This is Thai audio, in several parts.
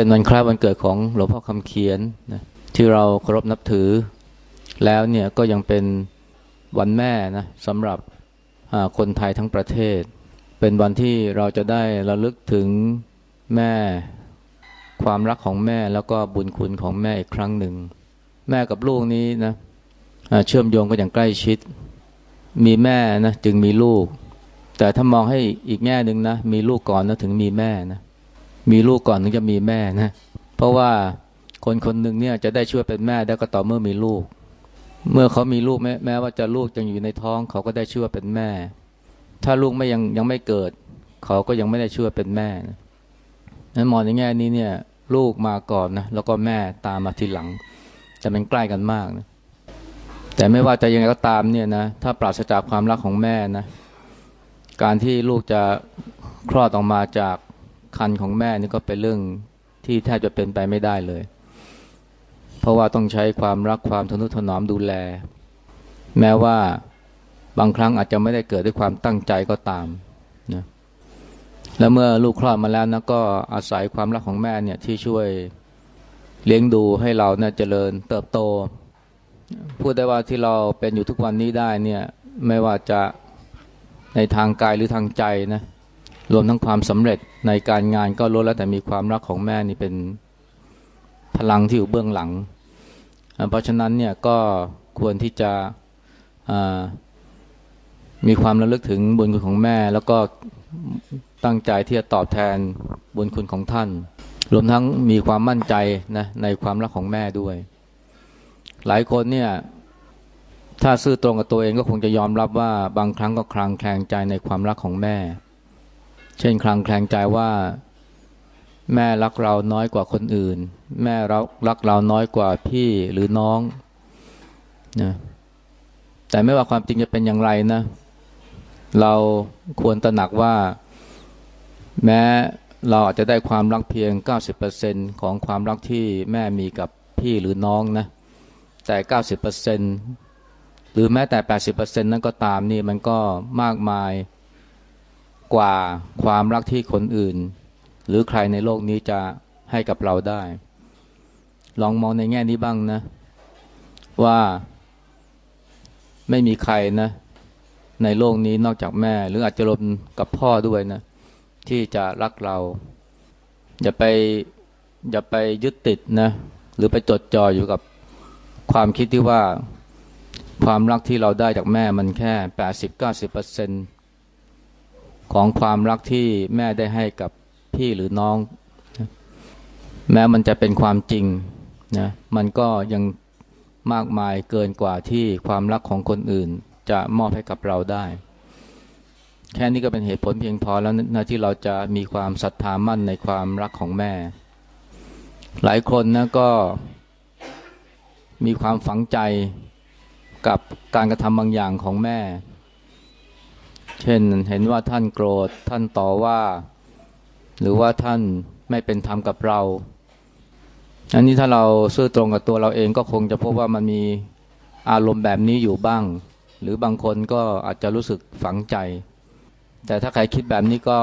เป็นวันคล้ายวันเกิดของหลวงพ่อคำเขียนนะที่เราเคารพนับถือ แล้วเนี่ยก็ยังเป็นวันแม่นะสำหรับคนไทยทั้งประเทศ เป็นวันที่เราจะได้ระลึกถึงแม่ ความรักของแม่แล้วก็บุญคุณของแม่อีกครั้งหนึ่ง แม่กับลูกนี้นะเชื่อมโยงกันอย่างใกล้ชิด มีแม่นะจึงมีลูก แต่ถ้ามองให้อีกแง่หนึ่งนะมีลูกก่อนนะถึงมีแม่นะ มีลูกก่อนถึงจะมีแม่นะ เพราะว่าคนคนหนึ่งเนี่ยจะได้ช่วยเป็นแม่ได้ก็ต่อเมื่อมีลูก เมื่อเขามีลูกแม้แม้ว่าจะลูกยังอยู่ในท้องเขาก็ได้ช่วยเป็นแม่ ถ้าลูกไม่ยังยังไม่เกิด เขาก็ยังไม่ได้ช่วยเป็นแม่นะนั้นมองในแง่นี้เนี่ย ลูกมาก่อนนะแล้วก็แม่ตามมาทีหลัง แต่มันใกล้กันมากนะแต่ไม่ว่าจะยังไงก็ตามเนี่ยนะถ้าปราศจากความรักของแม่นะ การที่ลูกจะคลอดออกมาจาก คันของแม่นี่ก็เป็นเรื่องที่แทบจะเป็นไปไม่ได้เลย เพราะว่าต้องใช้ความรักความทนุถนอมดูแล แม้ว่าบางครั้งอาจจะไม่ได้เกิดด้วยความตั้งใจก็ตามนะแล้วเมื่อลูกคลอดมาแล้วนะก็อาศัยความรักของแม่เนี่ยที่ช่วยเลี้ยงดูให้เราเนี่ยเจริญเติบโต พูดได้ว่าที่เราเป็นอยู่ทุกวันนี้ได้เนี่ยไม่ว่าจะในทางกายหรือทางใจนะ รวมทั้งความสำเร็จในการงานก็ล้วนแล้วแต่มีความรักของแม่นี่เป็นพลังที่อยู่เบื้องหลัง เพราะฉะนั้นเนี่ยก็ควรที่จะมีความระลึกถึงบุญคุณของแม่ แล้วก็ตั้งใจที่จะตอบแทนบุญคุณของท่าน รวมทั้งมีความมั่นใจนะในความรักของแม่ด้วย หลายคนเนี่ยถ้าซื่อตรงกับตัวเองก็คงจะยอมรับว่าบางครั้งก็คลางแคลงใจในความรักของแม่ เช่นคลางแคลงใจว่า แม่รักเราน้อยกว่าคนอื่น แม่รักรักเราน้อยกว่าพี่หรือน้องนะแต่ไม่ว่าความจริงจะเป็นอย่างไรนะ เราควรตระหนักว่า แม้เราอาจจะได้ความรักเพียง 90%ของความรักที่แม่มีกับพี่หรือน้องนะ แต่ 90%หรือแม้แต่ 80%นั้นก็ตามนี่มันก็มากมาย กว่าความรักที่คนอื่น หรือใครในโลกนี้จะให้กับเราได้ ลองมองในแง่นี้บ้างนะ ว่าไม่มีใครนะ ในโลกนี้นอกจากแม่ หรืออาจจะรวมกับพ่อด้วยนะ ที่จะรักเรา อย่าไปอย่าไปยึดติดนะ หรือไปจดจ่ออยู่กับความคิดที่ว่า ความรักที่เราได้จากแม่มันแค่แปดสิบเก้าสิบเปอร์เซ็นต์ ของความรักที่แม่ได้ให้กับพี่หรือน้อง แม้มันจะเป็นความจริงนะมันก็ยังมากมายเกินกว่าที่ความรักของคนอื่น จะมอบให้กับเราได้ แค่นี้ก็เป็นเหตุผลเพียงพอแล้วนะที่เราจะมีความศรัทธามั่นในความรักของแม่ หลายคนนะก็มีความฝังใจกับการกระทำบางอย่างของแม่ ช่นเห็นว่าท่านโกรธท่านต่อว่า หรือว่าท่านไม่เป็นธรรมกับเรา อันนี้ถ้าเราซื่อตรงกับตัวเราเองก็คงจะพบว่ามันมีอารมณ์แบบนี้อยู่บ้าง หรือบางคนก็อาจจะรู้สึกฝังใจ แต่ถ้าใครคิดแบบนี้ก็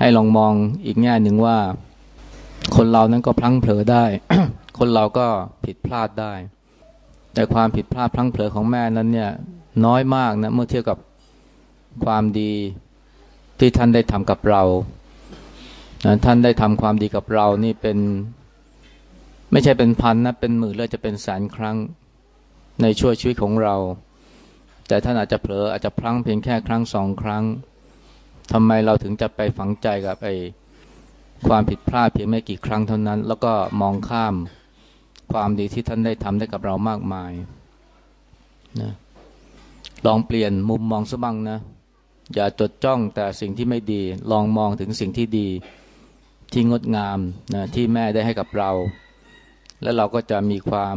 ให้ลองมองอีกแง่หนึ่งว่า คนเรานั้นก็พลั้งเผลอได้ คนเราก็ผิดพลาดได้ แต่ความผิดพลาดพลั้งเผลอของแม่นั้นเนี่ยน้อยมากนะเมื่อเทียบกับความดีที่ท่านได้ทำกับเรา ท่านได้ทำความดีกับเรานี่เป็น ไม่ใช่เป็นพันนะเป็นหมื่นเลยจะเป็นแสนครั้งในช่วยชีวิตของเรา แต่ท่านอาจจะเผลออาจจะพลั้งเพียงแค่ครั้งสองครั้งทำไมเราถึงจะไปฝังใจกับไอ้ความผิดพลาดเพียงไม่กี่ครั้งเท่านั้น แล้วก็มองข้าม ความดีที่ท่านได้ทำได้กับเรามากมายนะลองเปลี่ยนมุมมองสบ้างนะ อย่าจดจ้องแต่สิ่งที่ไม่ดี ลองมองถึงสิ่งที่ดีที่งดงามนะที่แม่ได้ให้กับเรา แล้วเราก็จะมีความ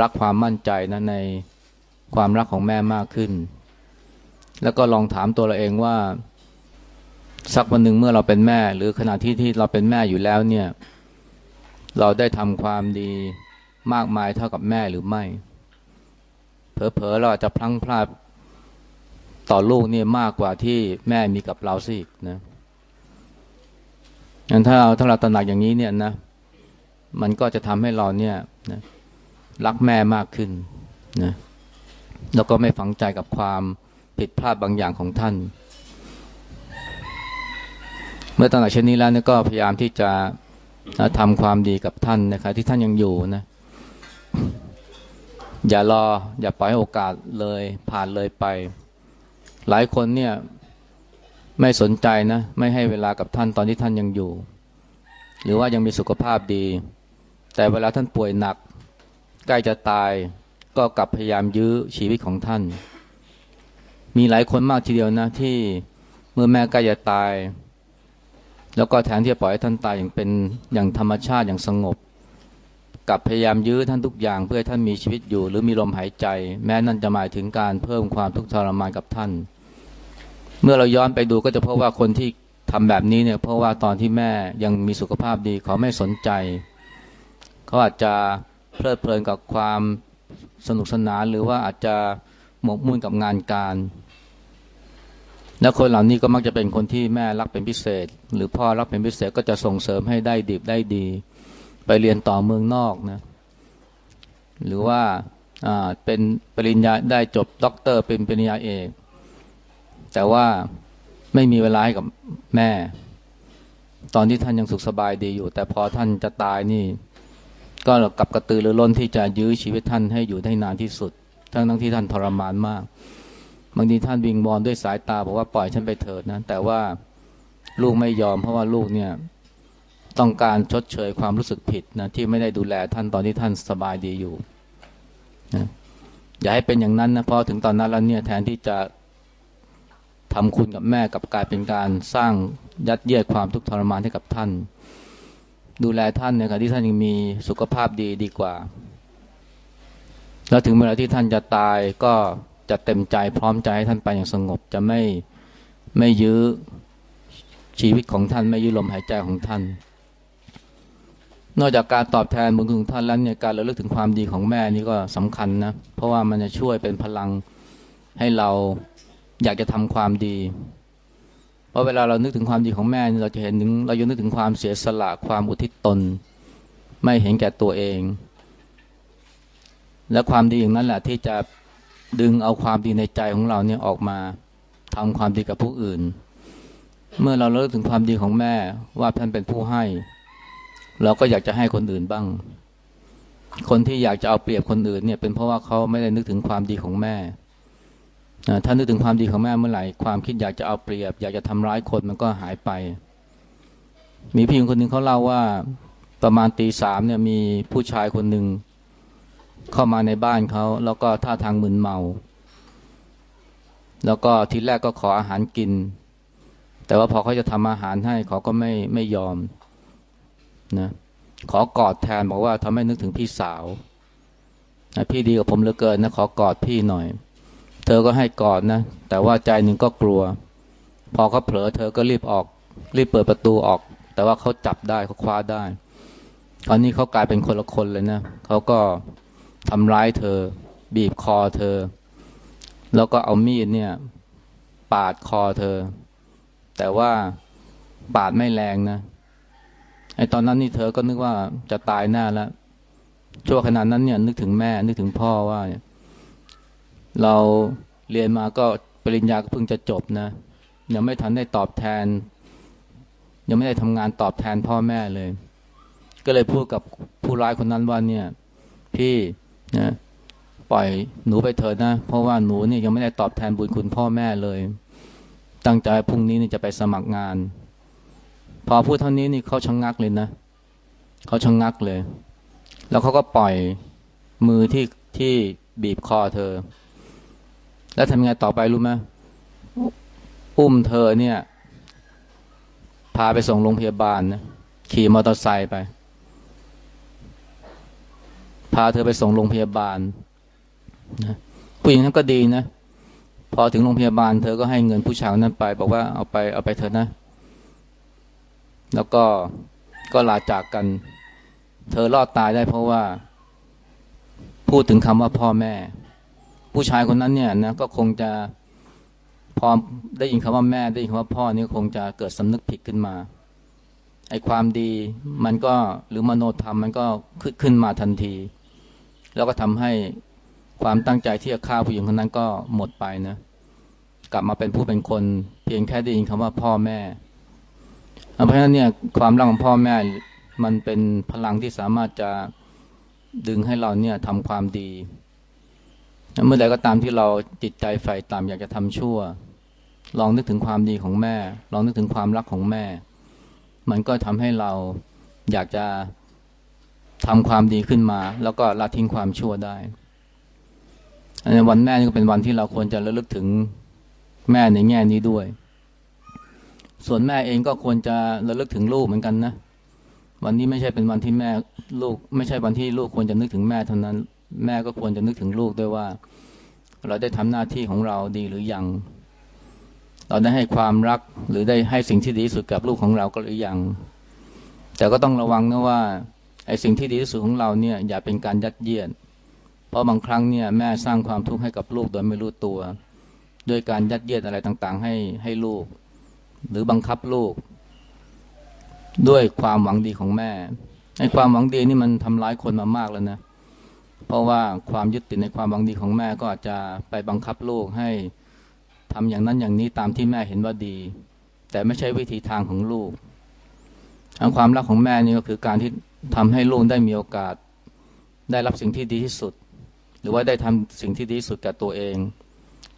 รักความมั่นใจนะในความรักของแม่มากขึ้น แล้วก็ลองถามตัวเราเองว่าสักวันหนึ่งเมื่อเราเป็นแม่ หรือขณะที่ที่เราเป็นแม่อยู่แล้วเนี่ย เราได้ทำความดี มากมายเท่ากับแม่หรือไม่ เผลอๆเราอาจจะพลั้งพลาดต่อลูกนี่มากกว่าที่แม่มีกับเราสิกนะงั้นถ้าเราถ้าเราตระหนักอย่างนี้เนี่ยนะ มันก็จะทำให้เราเนี่ยนะรักแม่มากขึ้นนะแล้วก็ไม่ฝังใจกับความผิดพลาดบางอย่างของท่าน เมื่อตระหนักเช่นนี้แล้วก็พยายามที่จะทำความดีกับท่านนะครับที่ท่านยังอยู่นะ อย่ารอ อย่าปล่อยโอกาสเลยผ่านเลยไป หลายคนเนี่ย ไม่สนใจนะ ไม่ให้เวลากับท่านตอนที่ท่านยังอยู่ หรือว่ายังมีสุขภาพดี แต่เวลาท่านป่วยหนัก ใกล้จะตายก็กลับพยายามยื้อชีวิตของท่าน มีหลายคนมากทีเดียวนะที่เมื่อแม่ใกล้จะตาย แล้วก็แทนที่จะปล่อยให้ท่านตายอย่างเป็นอย่างธรรมชาติอย่างสงบ กับพยายามยื้อท่านทุกอย่างเพื่อให้ท่านมีชีวิตอยู่ หรือมีลมหายใจ แม้นั่นจะหมายถึงการเพิ่มความทุกข์ทรมานกับท่าน เมื่อเราย้อนไปดูก็จะพบว่าคนที่ทำแบบนี้เนี่ย เพราะว่าตอนที่แม่ยังมีสุขภาพดีเขาไม่สนใจ เขาอาจจะเพลิดเพลินกับความสนุกสนานหรือว่าอาจจะหมกมุ่นกับงานการและคนเหล่านี้ก็มักจะเป็นคนที่แม่รักเป็นพิเศษ หรือพ่อรักเป็นพิเศษก็จะส่งเสริมให้ได้ดีได้ดี ไปเรียนต่อเมืองนอกนะ หรือว่าเป็นปริญญาได้จบด็อกเตอร์เป็นปริญญาเอกแต่ว่าไม่มีเวลาให้กับแม่ ตอนที่ท่านยังสุขสบายดีอยู่ แต่พอท่านจะตายนี่ ก็กลับกระตือรือร้นที่จะยื้อชีวิตท่านให้อยู่ได้นานที่สุด ทั้งทั้งที่ท่านทรมานมาก บางทีท่านวิงบอลด้วยสายตาบอกว่าปล่อยฉันไปเถิดนะแต่ว่าลูกไม่ยอมเพราะว่าลูกเนี่ย ต้องการชดเชยความรู้สึกผิดนะที่ไม่ได้ดูแลท่านตอนที่ท่านสบายดีอยู่นะอย่าให้เป็นอย่างนั้นนะพอถึงตอนนั้นแล้วเนี่ยแทนที่จะทำคุณกับแม่กับกลายเป็นการสร้างยัดเยียดความทุกข์ทรมานให้กับท่าน ดูแลท่านเนี่ยครับที่ท่านยังมีสุขภาพดีดีกว่า แล้วถึงเวลาที่ท่านจะตายก็จะเต็มใจพร้อมใจให้ท่านไปอย่างสงบ จะไม่ไม่ยื้อชีวิตของท่านไม่ยื้อลมหายใจของท่าน นอกจากการตอบแทนบุญคุณของท่านแล้วเนี่ยการระลึกถึงความดีของแม่นี่ก็สำคัญนะ เพราะว่ามันจะช่วยเป็นพลังให้เราอยากจะทำความดี เพราะเวลาเรานึกถึงความดีของแม่เราจะเห็นถึงเราจะนึกถึงความเสียสละความอุทิศตน ไม่เห็นแก่ตัวเอง และความดีอย่างนั้นแหละที่จะดึงเอาความดีในใจของเราเนี่ยออกมาทำความดีกับผู้อื่น เมื่อเราเลิกถึงความดีของแม่ว่าท่านเป็นผู้ให้ เราก็อยากจะให้คนอื่นบ้าง คนที่อยากจะเอาเปรียบคนอื่นเนี่ย เป็นเพราะว่าเขาไม่ได้นึกถึงความดีของแม่ถ้านึกถึงความดีของแม่เมื่อไหร่ความคิดอยากจะเอาเปรียบ อยากจะทำร้ายคนมันก็หายไป มีพี่คนหนึ่งเขาเล่าว่าประมาณตีสามเนี่ยมีผู้ชายคนหนึ่งเข้ามาในบ้านเขาแล้วก็ท่าทางมึนเมา แล้วก็ทีแรกก็ขออาหารกิน แต่ว่าพอเขาจะทำอาหารให้เขาก็ไม่ไม่ยอม นะขอกอดแทนบอกว่าทำให้นึกถึงพี่สาวพี่ดีกับผมเหลือเกินนะขอกอดพี่หน่อย เธอก็ให้กอดนะ แต่ว่าใจหนึ่งก็กลัว พอเขาเผลอเธอก็รีบออก รีบเปิดประตูออก แต่ว่าเขาจับได้เขาคว้าได้ตอนนี้เขากลายเป็นคนละคนเลยนะเขาก็ทำร้ายเธอ บีบคอเธอ แล้วก็เอามีดเนี่ย ปาดคอเธอ แต่ว่าปาดไม่แรงนะ ไอ้ตอนนั้นนี่เธอก็นึกว่าจะตายหน้าแล้วชั่วขนาดนั้นเนี่ย นึกถึงแม่นึกถึงพ่อว่าเนี่ย เราเรียนมาก็ปริญญาก็เพิ่งจะจบนะยังไม่ทันได้ตอบแทน ยังไม่ได้ทำงานตอบแทนพ่อแม่เลย ก็เลยพูดกับผู้ร้ายคนนั้นว่าเนี่ย พี่นะปล่อยหนูไปเถิดนะ เพราะว่าหนูเนี่ยยังไม่ได้ตอบแทนบุญคุณพ่อแม่เลย ตั้งใจพรุ่งนี้นี่จะไปสมัครงาน พอพูดเท่านี้นี่เขาชะงงักเลยนะเขาชะงงักเลย แล้วเขาก็ปล่อยมือที่ที่บีบคอเธอ แล้วทำยังไงต่อไปรู้ไหมอุ้มเธอเนี่ย พาไปส่งโรงพยาบาลนะขี่มอเตอร์ไซค์ไป พาเธอไปส่งโรงพยาบาลนะผู้หญิงนั้นก็ดีนะ พอถึงโรงพยาบาลเธอก็ให้เงินผู้ชายนั้นไป บอกว่าเอาไปเอาไปเถอะนะ แล้วก็ก็ลาจากกัน เธอรอดตายได้เพราะว่า พูดถึงคำว่าพ่อแม่ ผู้ชายคนนั้นเนี่ยนะก็คงจะพอได้ยินคำว่าแม่ได้ยินคำว่าพ่อนี่คงจะเกิดสำนึกผิดขึ้นมาไอ้ความดีมันก็หรือมโนธรรมมันก็ขึ้นขึ้นมาทันที แล้วก็ทำให้ความตั้งใจที่จะฆ่าผู้หญิงคนนั้นก็หมดไปนะ กลับมาเป็นผู้เป็นคน เพียงแค่ได้ยินคำว่าพ่อแม่ เพราะฉะนั้นเนี่ยความรักของพ่อแม่มันเป็นพลังที่สามารถจะดึงให้เราเนี่ยทำความดี เมื่อใดก็ตามที่เราจิตใจใฝ่ต่ำอยากจะทำชั่ว ลองนึกถึงความดีของแม่ ลองนึกถึงความรักของแม่ มันก็ทำให้เราอยากจะทำความดีขึ้นมา แล้วก็ละทิ้งความชั่วได้ในวันแม่นี่ก็เป็นวันที่เราควรจะระลึกถึงแม่ในแง่นี้ด้วย ส่วนแม่เองก็ควรจะระลึกถึงลูกเหมือนกันนะ วันนี้ไม่ใช่เป็นวันที่แม่ลูก ไม่ใช่วันที่ลูกควรจะนึกถึงแม่เท่านั้น แม่ก็ควรจะนึกถึงลูกด้วยว่า เราได้ทำหน้าที่ของเราดีหรือยัง เราได้ให้ความรักหรือได้ให้สิ่งที่ดีที่สุดกับลูกของเราก็หรือยัง แต่ก็ต้องระวังนะว่าไอ้สิ่งที่ดีที่สุดของเราเนี่ยอย่าเป็นการยัดเยียด เพราะบางครั้งเนี่ยแม่สร้างความทุกข์ให้กับลูกโดยไม่รู้ตัว ด้วยการยัดเยียดอะไรต่างๆ ให้ให้ลูก หรือบังคับลูก ด้วยความหวังดีของแม่ไอ้ความหวังดีนี่มันทำร้ายคนมามากแล้วนะ เพราะว่าความยึดติดในความหวังดีของแม่ก็อาจจะไปบังคับลูกให้ทำอย่างนั้นอย่างนี้ตามที่แม่เห็นว่าดี แต่ไม่ใช่วิธีทางของลูกความรักของแม่นี่ก็คือการที่ทำให้ลูกได้มีโอกาส ได้รับสิ่งที่ดีที่สุด หรือว่าได้ทำสิ่งที่ดีที่สุดกับตัวเอง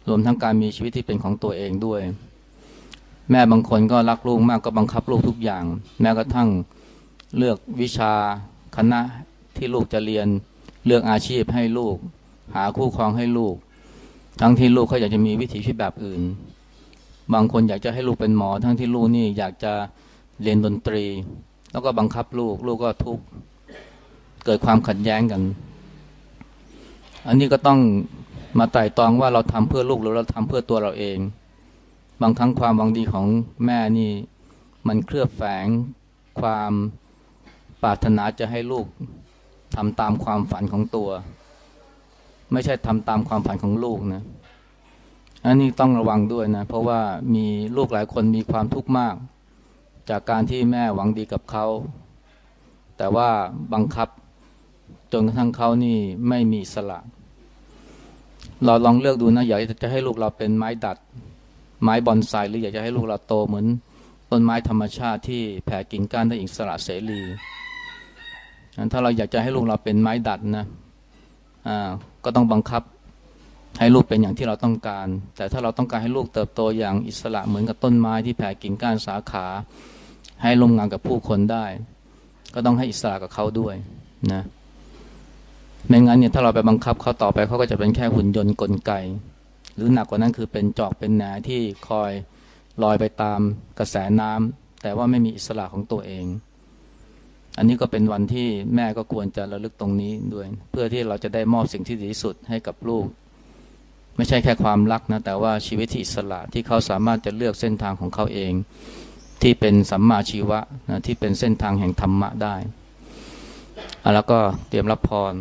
รวมทั้งการมีชีวิตที่เป็นของตัวเองด้วย แม่บางคนก็รักลูกมากก็บังคับลูกทุกอย่าง แม้กระทั่งเลือกวิชาคณะที่ลูกจะเรียน เลือกอาชีพให้ลูก หาคู่ครองให้ลูก ทั้งที่ลูกเขาอยากจะมีวิถีชีวิตแบบอื่น บางคนอยากจะให้ลูกเป็นหมอ ทั้งที่ลูกนี่อยากจะเรียนดนตรี แล้วก็บังคับลูก ลูกก็ทุกข์เกิดความขัดแย้งกัน อันนี้ก็ต้องมาไต่ตองว่าเราทำเพื่อลูกหรือเราทำเพื่อตัวเราเอง บางครั้งความหวังดีของแม่นี่ มันเคลือบแฝงความปรารถนาจะให้ลูกทำตามความฝันของตัว ไม่ใช่ทำตามความฝันของลูกนะอันนี้ต้องระวังด้วยนะ เพราะว่ามีลูกหลายคนมีความทุกข์มาก จากการที่แม่หวังดีกับเขา แต่ว่าบังคับจนกระทั่งเขานี่ไม่มีสละ เราลองเลือกดูนะ อยากจะให้ลูกเราเป็นไม้ดัด ไม้บอนไซหรืออยากจะให้ลูกเราโตเหมือนต้นไม้ธรรมชาติที่แผ่กิ่งก้านได้อิสระเสรีถ้าเราอยากจะให้ลูกเราเป็นไม้ดัดนะอ่าก็ต้องบังคับให้ลูกเป็นอย่างที่เราต้องการ แต่ถ้าเราต้องการให้ลูกเติบโตอย่างอิสระเหมือนกับต้นไม้ที่แผ่กิ่งก้านสาขา ให้ร่วมงานกับผู้คนได้ ก็ต้องให้อิสระกับเขาด้วยนะไม่งั้นเนี่ยถ้าเราไปบังคับเขาต่อไปเขาก็จะเป็นแค่หุ่นยนต์กลไก หรือหนักกว่านั้นคือเป็นจอกเป็นแหนที่คอยลอยไปตามกระแสน้ำแต่ว่าไม่มีอิสระของตัวเอง อันนี้ก็เป็นวันที่แม่ก็ควรจะระลึกตรงนี้ด้วย เพื่อที่เราจะได้มอบสิ่งที่ดีที่สุดให้กับลูก ไม่ใช่แค่ความรักนะ แต่ว่าชีวิตที่อิสระที่เขาสามารถจะเลือกเส้นทางของเขาเอง ที่เป็นสัมมาชีวะนะที่เป็นเส้นทางแห่งธรรมะได้แล้วก็เตรียมรับพร